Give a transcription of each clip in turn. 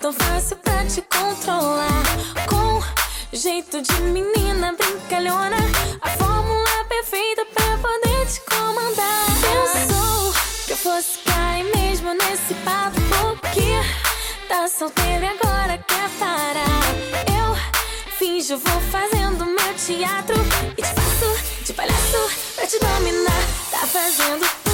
tão fácil pra te controlar. Com jeito de menina brincalhona. A fórmula perfeita pra poder te comandar. Pensou que eu fosse cair mesmo nesse papo. Que tá solteiro e agora quer parar. Eu finjo, vou fazendo meu teatro. E te faço de palhaço pra te dominar. Tá fazendo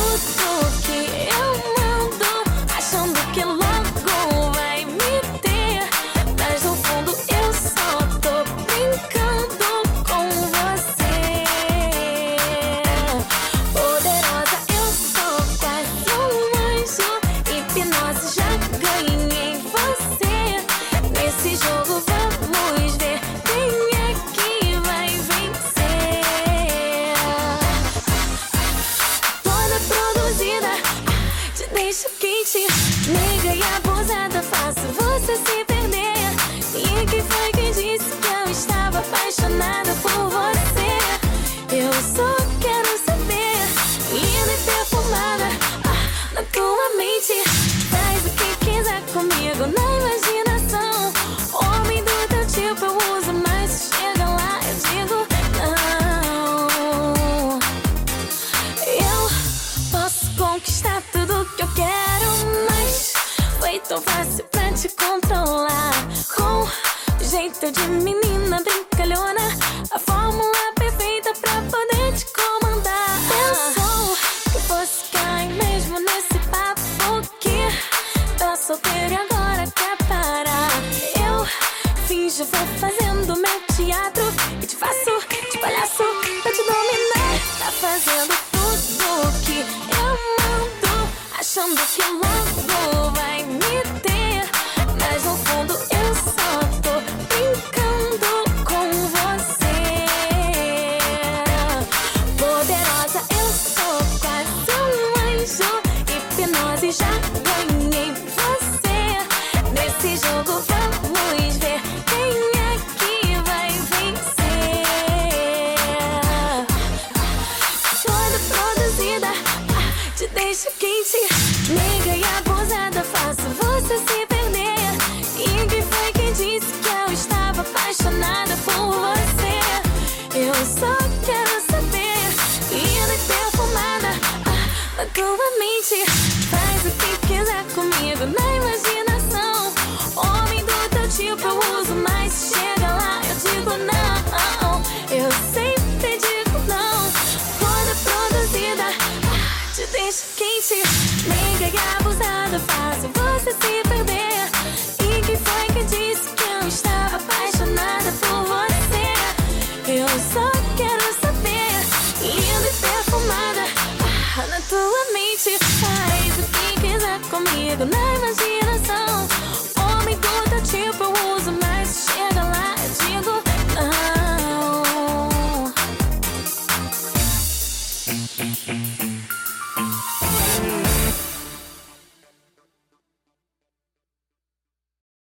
comigo na imaginação. Homem do teu tipo eu uso, mas se chega lá eu digo não. Eu posso conquistar tudo que eu quero, mas foi tão fácil pra te controlar. Com jeito de menina brincalhona, solteiro e agora quer parar. Eu finjo, vou fazendo meu teatro e te faço de palhaço pra te dominar. Tá fazendo tudo que eu mando, achando que logo vai me ter. Mas no fundo eu só tô brincando com você. Poderosa, eu sou quase um anjo. Hipnose já quente. Nega e abusada, faço você se perder. E quem foi que disse que eu estava apaixonada por você? Eu só quero saber, linda e perfumada, ah, na tua mente. Faz o que quiser comigo na imaginação. mais quente. Nega e abusada faz você se perder. E quem foi que disse que eu estava apaixonada por você? Eu só quero saber. Linda e perfumada, ah, na tua mente. Faz o que quiser comigo na imaginação. Homem do teu tipo eu uso, mas chega lá eu digo não. Música